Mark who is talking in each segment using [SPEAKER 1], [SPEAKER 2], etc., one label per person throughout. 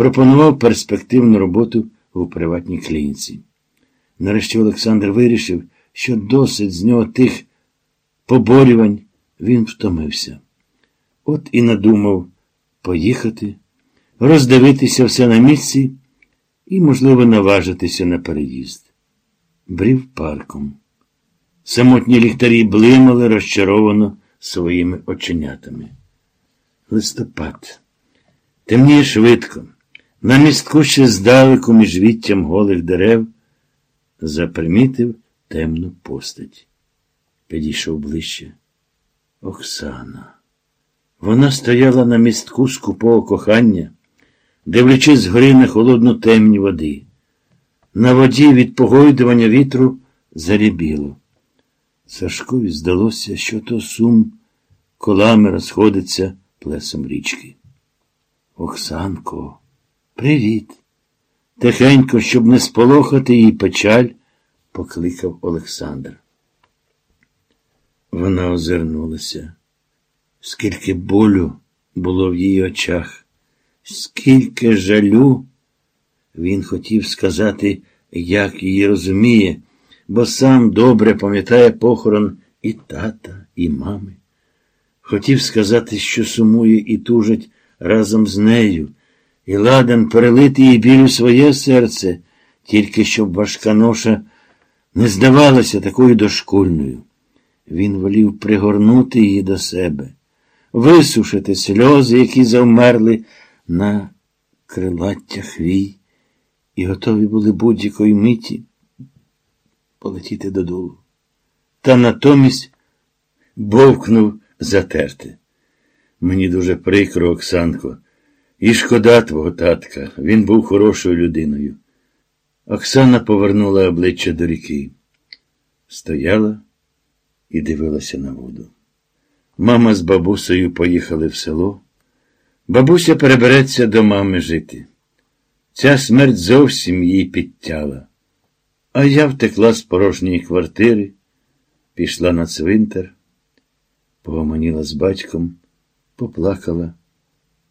[SPEAKER 1] пропонував перспективну роботу у приватній клініці. Нарешті Олександр вирішив, що досить з нього тих поборювань він втомився. От і надумав поїхати, роздивитися все на місці і, можливо, наважитися на переїзд. Брів парком. Самотні ліхтарі блимали розчаровано своїми оченятами. Листопад. Темніє швидко. На містку ще здалеку між віттям голих дерев запримітив темну постать. Підійшов ближче. Оксана. Вона стояла на містку скупого кохання, дивлячись згори на холодну темні води. На воді від погойдування вітру зарібіло. Сашкові здалося, що то сум колами розходиться плесом річки. Оксанко, привіт. Тихенько, щоб не сполохати її печаль, покликав Олександр. Вона озирнулася. Скільки болю було в її очах, скільки жалю. Він хотів сказати, як її розуміє, бо сам добре пам'ятає похорон і тата, і мами. Хотів сказати, що сумує і тужить разом з нею, і ладен перелити їй біль у своє серце, тільки щоб важка ноша не здавалася такою дошкульною. Він волів пригорнути її до себе, висушити сльози, які завмерли на крилаттях вій, і готові були будь-якої миті полетіти додолу. Та натомість бовкнув затерти. Мені дуже прикро, Оксанко, і шкода твого татка. Він був хорошою людиною. Оксана повернула обличчя до ріки, стояла і дивилася на воду. Мама з бабусею поїхали в село. Бабуся перебереться до мами жити. Ця смерть зовсім її підтяла. А я втекла з порожньої квартири, пішла на цвинтар, погомоніла з батьком, поплакала,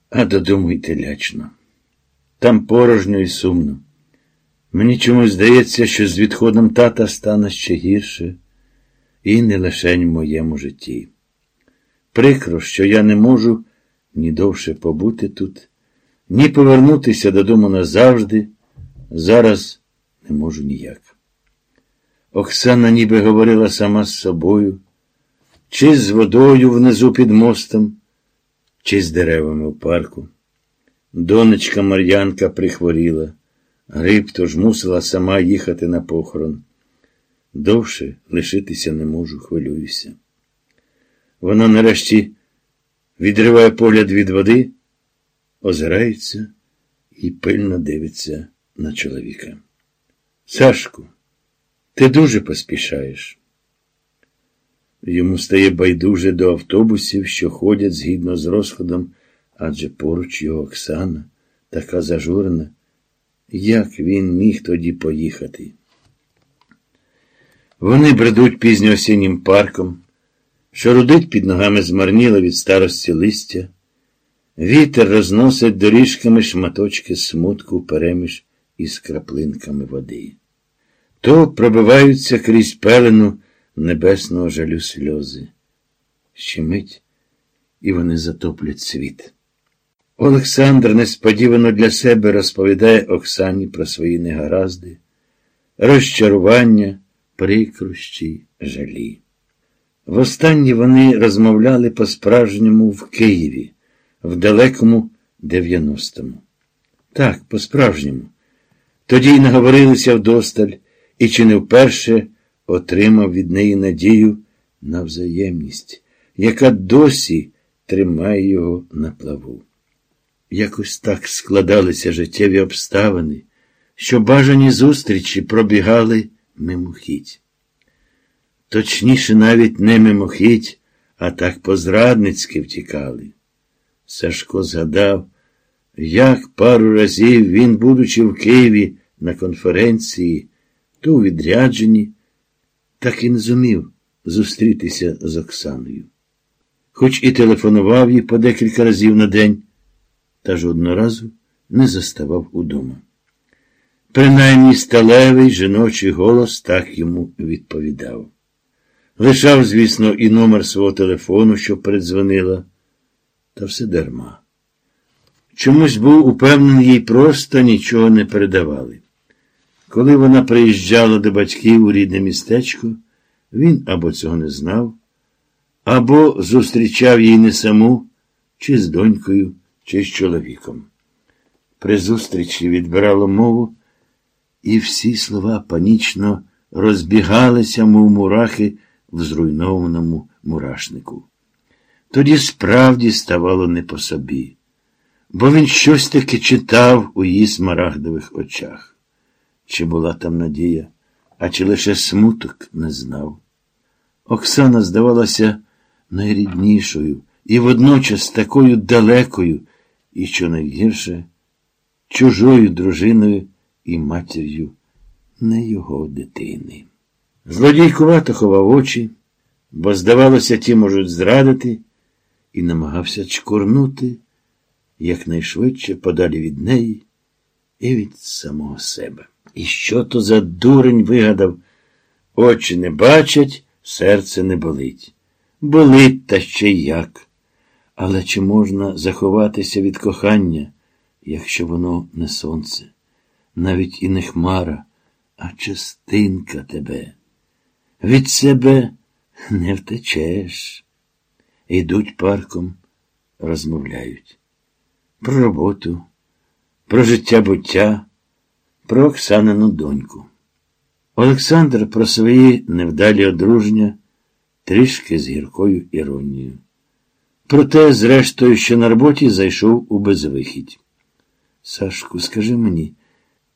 [SPEAKER 1] а додому йти лячно. Там порожньо і сумно. Мені чомусь здається, що з відходом тата стане ще гірше, і не лишень в моєму житті. Прикро, що я не можу ні довше побути тут, ні повернутися додому назавжди, зараз не можу ніяк. Оксана ніби говорила сама з собою, чи з водою внизу під мостом, чи з деревами в парку. Донечка Мар'янка прихворіла. Гриб тож мусила сама їхати на похорон. Довше лишитися не можу, хвилююся. Вона нарешті відриває погляд від води, озирається і пильно дивиться на чоловіка. Сашку, ти дуже поспішаєш. Йому стає байдуже до автобусів, що ходять згідно з розходом, адже поруч його Оксана, така зажурена. Як він міг тоді поїхати? Вони бредуть пізньоосіннім парком, що рудить під ногами змарніло від старості листя. Вітер розносить доріжками шматочки смутку переміж із краплинками води. То пробиваються крізь пелену небесного жалю сльози. Щемить, і вони затоплять світ. Олександр несподівано для себе розповідає Оксані про свої негаразди, розчарування, прикрощі, жалі. Востаннє вони розмовляли по-справжньому в Києві, в далекому 90-му. Так, по-справжньому. Тоді й наговорилися вдосталь, і чи не вперше отримав від неї надію на взаємність, яка досі тримає його на плаву. Якось так складалися життєві обставини, що бажані зустрічі пробігали мимохідь. Точніше, навіть не мимохідь, а так позрадницьки втікали. Сашко згадав, як пару разів він, будучи в Києві на конференції, то у відрядженні, так і не зумів зустрітися з Оксаною. Хоч і телефонував їй по декілька разів на день, та жодного разу не заставав удома. Принаймні сталевий жіночий голос так йому відповідав. Лишав, звісно, і номер свого телефону, що передзвонила, та все дарма. Чомусь був упевнений, їй просто нічого не передавали. Коли вона приїжджала до батьків у рідне містечко, він або цього не знав, або зустрічав її не саму, чи з донькою, чи з чоловіком. При зустрічі відбирало мову, і всі слова панічно розбігалися, мов мурахи в зруйнованому мурашнику. Тоді справді ставало не по собі, бо він щось таки читав у її смарагдових очах. Чи була там надія, а чи лише смуток не знав. Оксана здавалася найріднішою і водночас такою далекою, і, що найгірше, чужою дружиною і матір'ю не його дитини. Злодій кувато ховав очі, бо, здавалося, ті можуть зрадити, і намагався чкурнути якнайшвидше подалі від неї і від самого себе. І що то за дурень вигадав? Очі не бачать, серце не болить. Болить та ще як. Але чи можна заховатися від кохання, якщо воно не сонце, навіть і не хмара, а частинка тебе? Від себе не втечеш. Йдуть парком, розмовляють. Про роботу, про життя буття, про Оксанину доньку. Олександр про свої невдалі одруження трішки з гіркою іронією. Проте, зрештою, що на роботі зайшов у безвихідь. Сашку, скажи мені,